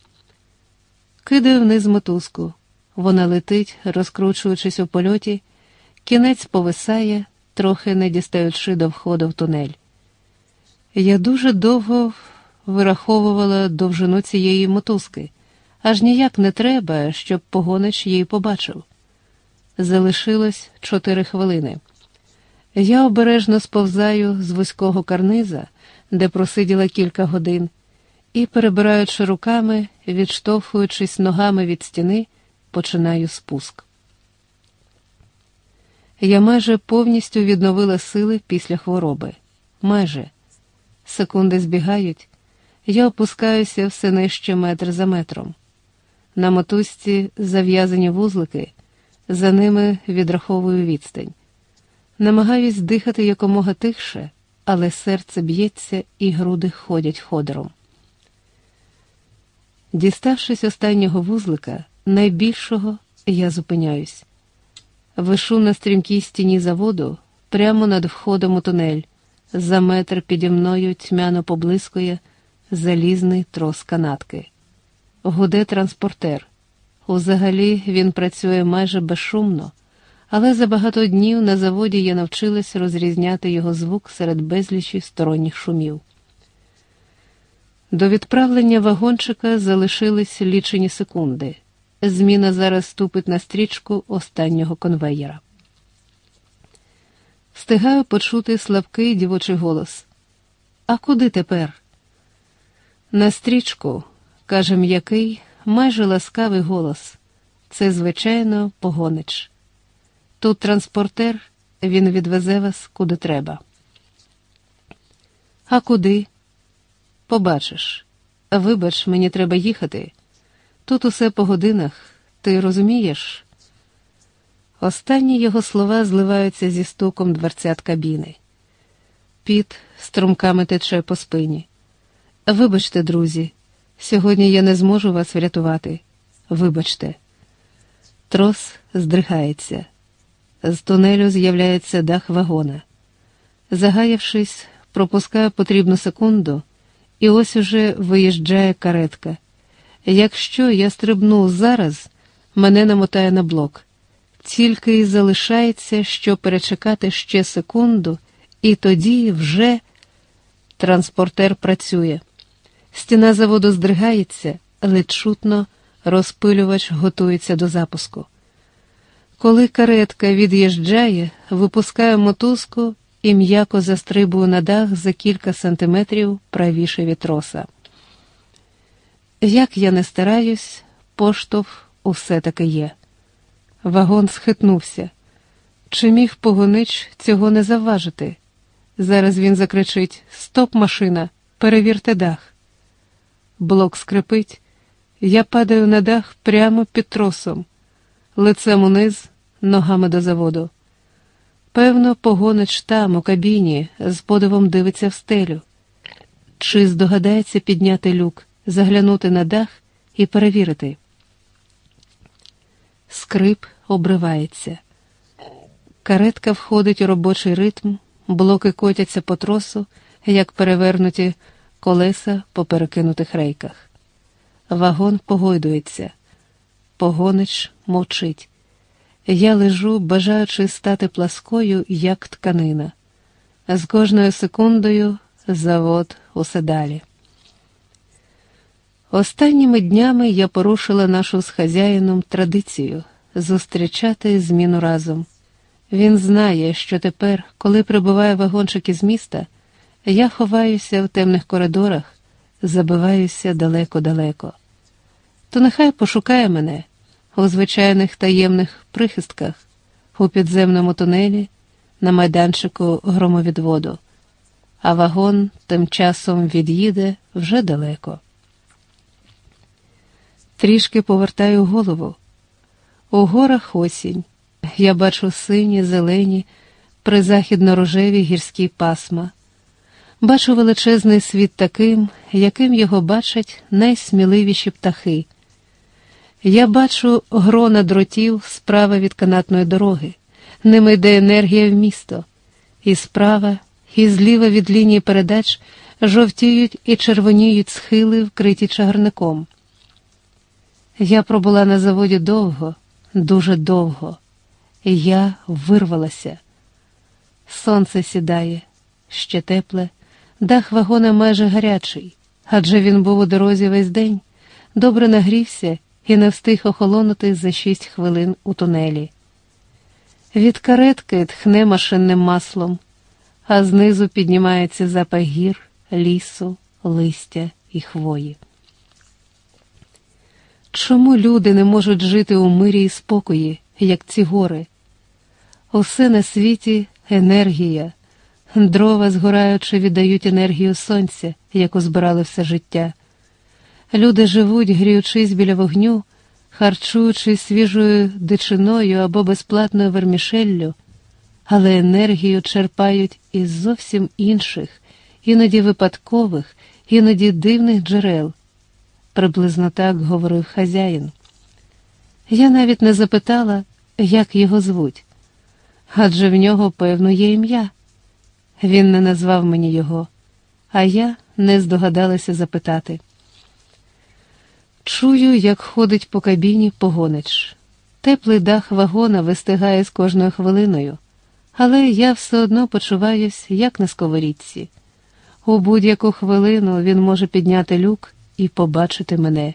Кидаю вниз мотузку. Вона летить, розкручуючись у польоті, Кінець повисає, трохи не дістаючи до входу в тунель. Я дуже довго вираховувала довжину цієї мотузки, аж ніяк не треба, щоб погонич її побачив. Залишилось чотири хвилини. Я обережно сповзаю з вузького карниза, де просиділа кілька годин, і, перебираючи руками, відштовхуючись ногами від стіни, починаю спуск. Я майже повністю відновила сили після хвороби. Майже секунди збігають, я опускаюся все нижче метр за метром. На мотузці зав'язані вузлики, за ними відраховую відстань. Намагаюсь дихати якомога тихше, але серце б'ється і груди ходять ходором. Діставшись останнього вузлика, найбільшого, я зупиняюсь. Вишу на стрімкій стіні заводу прямо над входом у тунель. За метр піді мною тьмяно поблискує залізний трос канатки. Гуде транспортер. Узагалі він працює майже безшумно, але за багато днів на заводі я навчилась розрізняти його звук серед безлічі сторонніх шумів. До відправлення вагончика залишились лічені секунди. Зміна зараз ступить на стрічку останнього конвеєра. Встигаю почути слабкий дівочий голос. А куди тепер? На стрічку, каже м'який, майже ласкавий голос. Це, звичайно, погонич. Тут транспортер, він відвезе вас куди треба. А куди? Побачиш. Вибач, мені треба їхати. Тут усе по годинах, ти розумієш? Останні його слова зливаються зі стуком дверцят кабіни. Піт струмками тече по спині. Вибачте, друзі, сьогодні я не зможу вас врятувати. Вибачте. Трос здригається. З тунелю з'являється дах вагона. Загаявшись, пропускаю потрібну секунду і ось уже виїжджає каретка. Якщо я стрибну зараз, мене намотає на блок. Тільки й залишається, що перечекати ще секунду, і тоді вже транспортер працює. Стіна заводу здригається, але чутно розпилювач готується до запуску. Коли каретка від'їжджає, випускаю мотузку і м'яко застрибую на дах за кілька сантиметрів правіше від троса. Як я не стараюсь, поштовх усе таки є. Вагон схитнувся. Чи міг погонич цього не завважити? Зараз він закричить Стоп, машина, перевірте дах. Блок скрипить. Я падаю на дах прямо під тросом, лицем униз, ногами до заводу. Певно, погонич там, у кабіні, з подивом дивиться в стелю. Чи здогадається підняти люк, заглянути на дах і перевірити? Скрип обривається. Каретка входить у робочий ритм, блоки котяться по тросу, як перевернуті колеса по перекинутих рейках. Вагон погойдується, погонич мовчить. Я лежу, бажаючи стати пласкою, як тканина. З кожною секундою завод усе далі. Останніми днями я порушила нашу з хазяїном традицію зустрічати зміну разом. Він знає, що тепер, коли прибуває вагончик із міста, я ховаюся в темних коридорах, забиваюся далеко-далеко. То нехай пошукає мене у звичайних таємних прихистках, у підземному тунелі, на майданчику громовідводу, а вагон тим часом від'їде вже далеко. Трішки повертаю голову. У горах осінь. Я бачу сині, зелені, призахідно-рожеві гірські пасма. Бачу величезний світ таким, яким його бачать найсміливіші птахи. Я бачу грона дротів справа від канатної дороги, ними йде енергія в місто, і справа, і зліва від лінії передач жовтіють і червоніють схили, вкриті чагарником. Я пробула на заводі довго, дуже довго, і я вирвалася. Сонце сідає, ще тепле, дах вагона майже гарячий, адже він був у дорозі весь день, добре нагрівся і не встиг охолонути за шість хвилин у тунелі. Від каретки тхне машинним маслом, а знизу піднімається запах гір, лісу, листя і хвої. Чому люди не можуть жити у мирі і спокої, як ці гори? Усе на світі енергія, дрова, згораючи, віддають енергію сонця, яку збирали все життя. Люди живуть, гріючись біля вогню, харчуючись свіжою дичиною або безплатною вермішеллю, але енергію черпають із зовсім інших, іноді випадкових, іноді дивних джерел. Приблизно так говорив хазяїн. Я навіть не запитала, як його звуть, адже в нього, певно, є ім'я. Він не назвав мені його, а я не здогадалася запитати. Чую, як ходить по кабіні погонич. Теплий дах вагона вистигає з кожною хвилиною, але я все одно почуваюсь, як на сковорідці. У будь-яку хвилину він може підняти люк і побачити мене.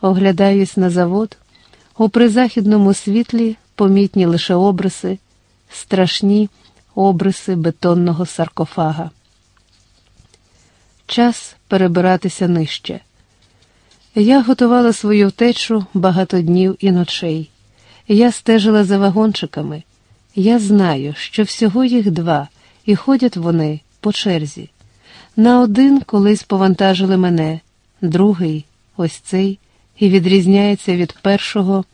Оглядаюсь на завод, у призахідному світлі помітні лише обриси, страшні обриси бетонного саркофага. Час перебиратися нижче. Я готувала свою втечу багато днів і ночей. Я стежила за вагончиками. Я знаю, що всього їх два, і ходять вони по черзі. На один колись повантажили мене, другий ось цей, і відрізняється від першого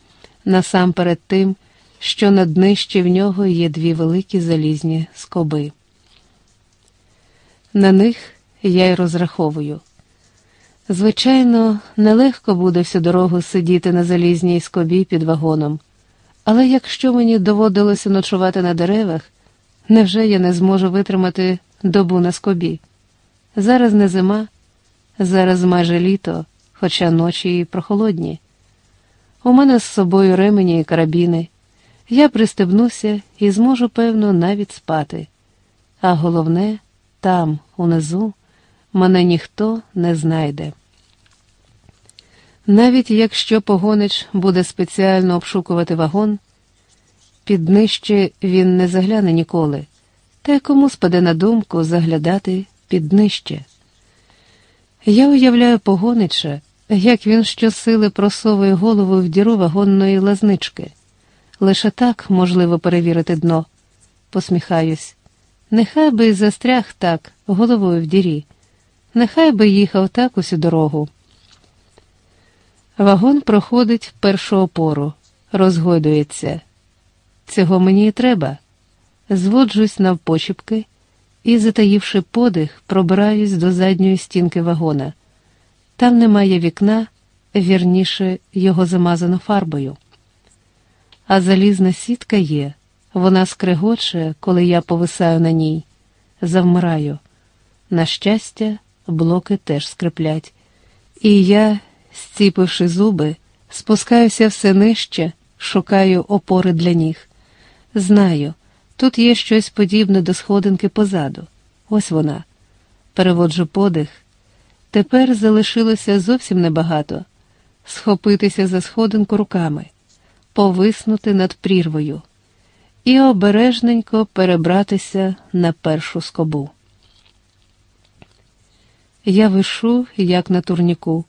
насамперед тим, що на днищі в нього є дві великі залізні скоби. На них я й розраховую. Звичайно, нелегко буде всю дорогу сидіти на залізній скобі під вагоном, але якщо мені доводилося ночувати на деревах, невже я не зможу витримати добу на скобі? Зараз не зима, Зараз майже літо, хоча ночі і прохолодні. У мене з собою ремені і карабіни. Я пристебнуся і зможу, певно, навіть спати. А головне, там, унизу, мене ніхто не знайде. Навіть якщо погонич буде спеціально обшукувати вагон, під нижче він не загляне ніколи, та й кому спаде на думку заглядати під нижче. Я уявляю погонича, як він щосили просовує голову в діру вагонної лазнички. Лише так можливо перевірити дно. Посміхаюсь. Нехай би застряг так, головою в дірі, нехай би їхав так усю дорогу. Вагон проходить першу опору, розгойдується. Цього мені і треба. Зводжусь навпочіпки і, затаївши подих, пробираюсь до задньої стінки вагона. Там немає вікна, вірніше його замазано фарбою. А залізна сітка є, вона скрегоче, коли я повисаю на ній, завмираю. На щастя, блоки теж скриплять. І я, зціпивши зуби, спускаюся все нижче, шукаю опори для ніг. Знаю, тут є щось подібне до сходинки позаду. Ось вона. Переводжу подих. Тепер залишилося зовсім небагато схопитися за сходинку руками, повиснути над прірвою і обережненько перебратися на першу скобу. Я вишу, як на турніку.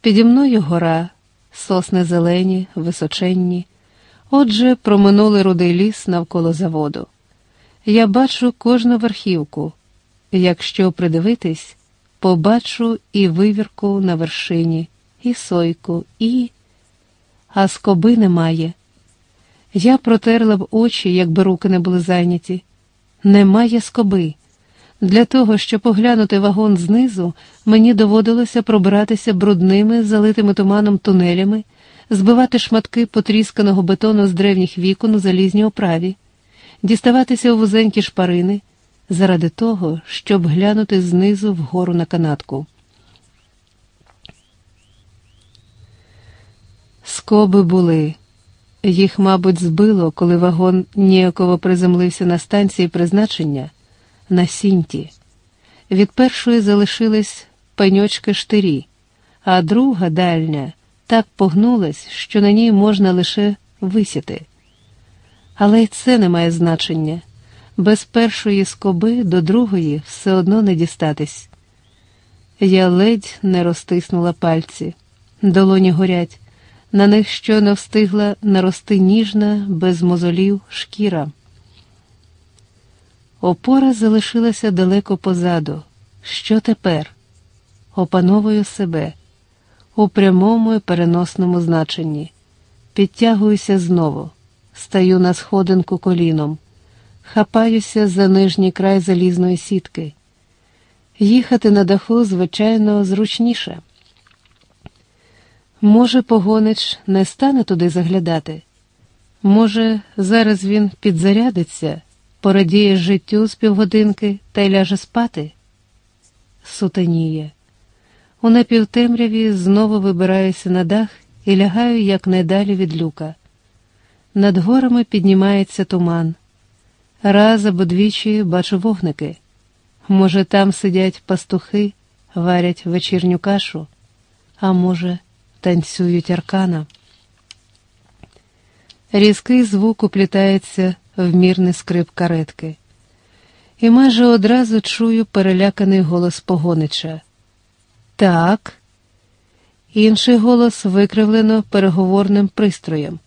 Піді мною гора, сосни зелені, височенні. Отже, проминули рудий ліс навколо заводу. Я бачу кожну верхівку. Якщо придивитись, побачу і вивірку на вершині, і сойку, і. А скоби немає. Я протерла б очі, якби руки не були зайняті. Немає скоби. Для того, щоб поглянути вагон знизу, мені доводилося пробиратися брудними, залитими туманом тунелями, збивати шматки потрісканого бетону з древніх вікон у залізній оправі, діставатися у вузенькі шпарини заради того, щоб глянути знизу вгору на канатку. Скоби були. Їх, мабуть, збило, коли вагон ніяково приземлився на станції призначення на сінті. Від першої залишились пеньочки штирі, а друга дальня так погнулась, що на ній можна лише висіти. Але й це не має значення. Без першої скоби до другої все одно не дістатись. Я ледь не розтиснула пальці, долоні горять, на них щойно встигла нарости ніжна, без мозолів шкіра. Опора залишилася далеко позаду. Що тепер? Опановую себе у прямому і переносному значенні. Підтягуюся знову, стаю на сходинку коліном, хапаюся за нижній край залізної сітки. Їхати на даху, звичайно, зручніше. Може, погонич не стане туди заглядати. Може, зараз він підзарядиться порадіє життю з півгодинки та й ляже спати? Сутеніє. У напівтемряві знову вибираюся на дах і лягаю якнайдалі від люка. Над горами піднімається туман. Раз або двічі бачу вогники. Може, там сидять пастухи, варять вечірню кашу, а може, танцюють аркана. Різкий звук уплітається в мірний скрип каретки. І майже одразу чую переляканий голос погонича. Так. Інший голос викривлено переговорним пристроєм,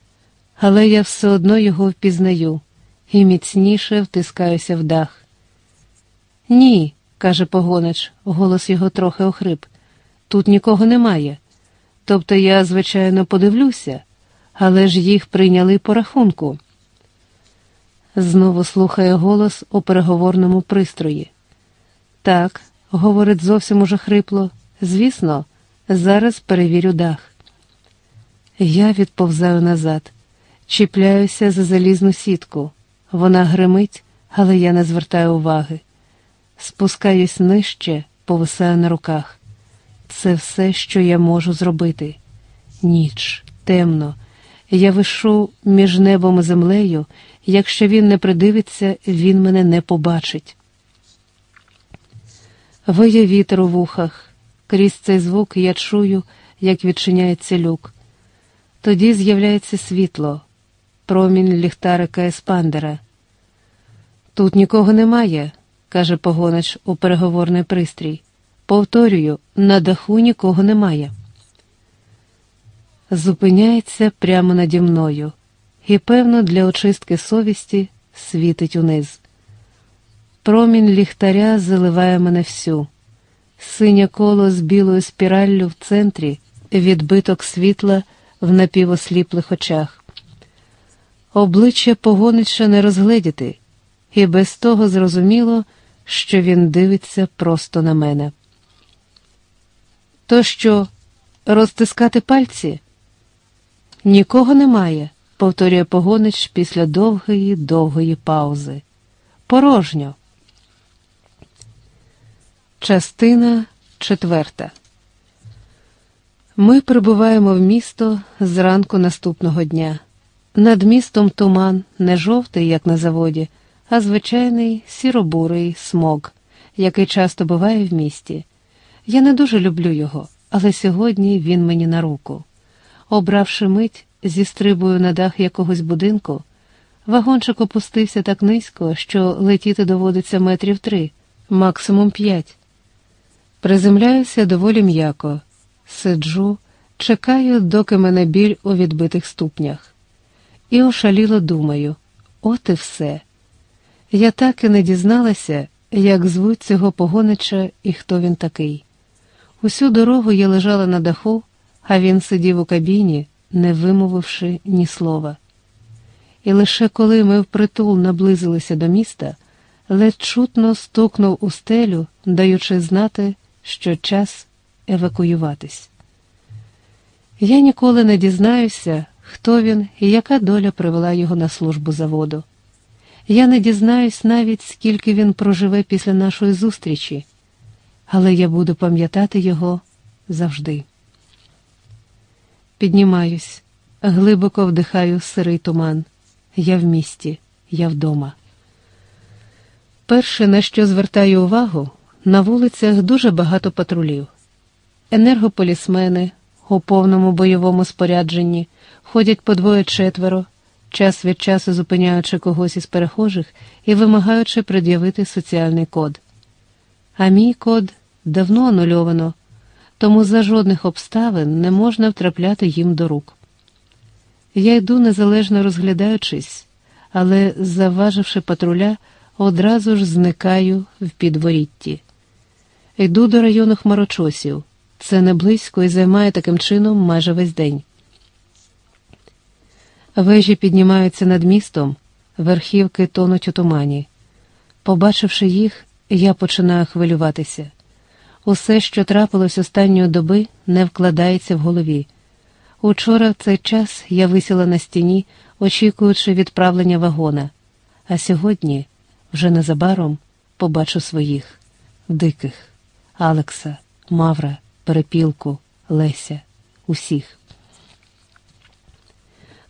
але я все одно його впізнаю і міцніше втискаюся в дах. Ні, каже погонич, голос його трохи охрип. Тут нікого немає. Тобто я, звичайно, подивлюся, але ж їх прийняли по рахунку. Знову слухає голос у переговорному пристрої. Так, говорить зовсім уже хрипло. Звісно, зараз перевірю дах. Я відповзаю назад, чіпляюся за залізну сітку. Вона гримить, але я не звертаю уваги. Спускаюсь нижче, повисаю на руках. це все, що я можу зробити. Ніч, темно. Я вишу між небом і землею. Якщо він не придивиться, він мене не побачить. Виє вітер у вухах. Крізь цей звук я чую, як відчиняється люк. Тоді з'являється світло, промінь ліхтарика еспандера. Тут нікого немає, каже погонач у переговорний пристрій. Повторюю, на даху нікого немає. Зупиняється прямо наді мною і, певно, для очистки совісті світить униз. Промінь ліхтаря заливає мене всю. Синє коло з білою спіраллю в центрі, відбиток світла в напівосліплих очах. Обличчя погонича не розгледіти, і без того зрозуміло, що він дивиться просто на мене. То що, розтискати пальці? Нікого немає, повторює погонич після довгої, довгої паузи. Порожньо. Частина четверта. Ми прибуваємо в місто зранку наступного дня. Над містом туман, не жовтий, як на заводі, а звичайний сіробурий смог, який часто буває в місті. Я не дуже люблю його, але сьогодні він мені на руку. Обравши мить, зістрибую на дах якогось будинку, вагончик опустився так низько, що летіти доводиться метрів три, максимум п'ять. Приземляюся доволі м'яко, сиджу, чекаю, доки мене біль у відбитих ступнях. І ошаліло думаю, от і все. Я так і не дізналася, як звуть цього погонича і хто він такий. Усю дорогу я лежала на даху, а він сидів у кабіні, не вимовивши ні слова. І лише коли ми впритул наблизилися до міста, ледь чутно стукнув у стелю, даючи знати, що час евакуюватись. Я ніколи не дізнаюся, хто він і яка доля привела його на службу заводу. Я не дізнаюсь навіть, скільки він проживе після нашої зустрічі, але я буду пам'ятати його завжди. Піднімаюсь, глибоко вдихаю сирий туман. Я в місті, я вдома. Перше, на що звертаю увагу, на вулицях дуже багато патрулів. Енергополісмени у повному бойовому спорядженні ходять по двоє-четверо, час від часу зупиняючи когось із перехожих і вимагаючи пред'явити соціальний код. А мій код давно анульовано, тому за жодних обставин не можна втрапляти їм до рук. Я йду незалежно розглядаючись, але, заваживши патруля, одразу ж зникаю в підворітті. Йду до району хмарочосів. Це не близько і займає таким чином майже весь день. Вежі піднімаються над містом, верхівки тонуть у тумані. Побачивши їх, я починаю хвилюватися. Усе, що трапилось останньої доби, не вкладається в голові. Учора в цей час я висіла на стіні, очікуючи відправлення вагона, а сьогодні, вже незабаром, побачу своїх диких Алекса, Мавра, Перепілку, Леся, усіх.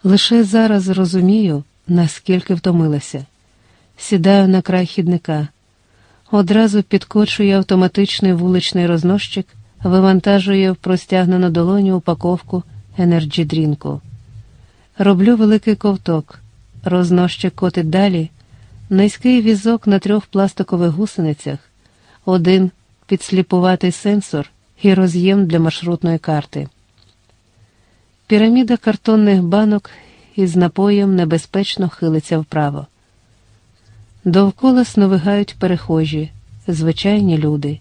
Лише зараз розумію, наскільки втомилася. Сідаю на край хідника. Одразу підкочує автоматичний вуличний рознощик, вивантажує в простягнену долоню упаковку енерджі-дрінку. Роблю великий ковток, рознощик котить далі, низький візок на трьох пластикових гусеницях, один підсліпуватий сенсор і роз'єм для маршрутної карти. Піраміда картонних банок із напоєм небезпечно хилиться вправо. Довкола сновигають перехожі, звичайні люди.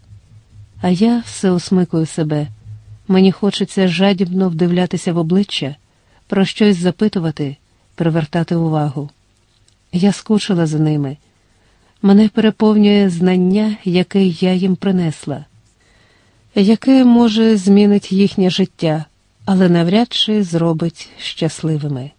А я все осмикую себе. Мені хочеться жадібно вдивлятися в обличчя, про щось запитувати, привертати увагу. Я скучила за ними. Мене переповнює знання, яке я їм принесла, яке, може, змінить їхнє життя, але навряд чи зробить щасливими.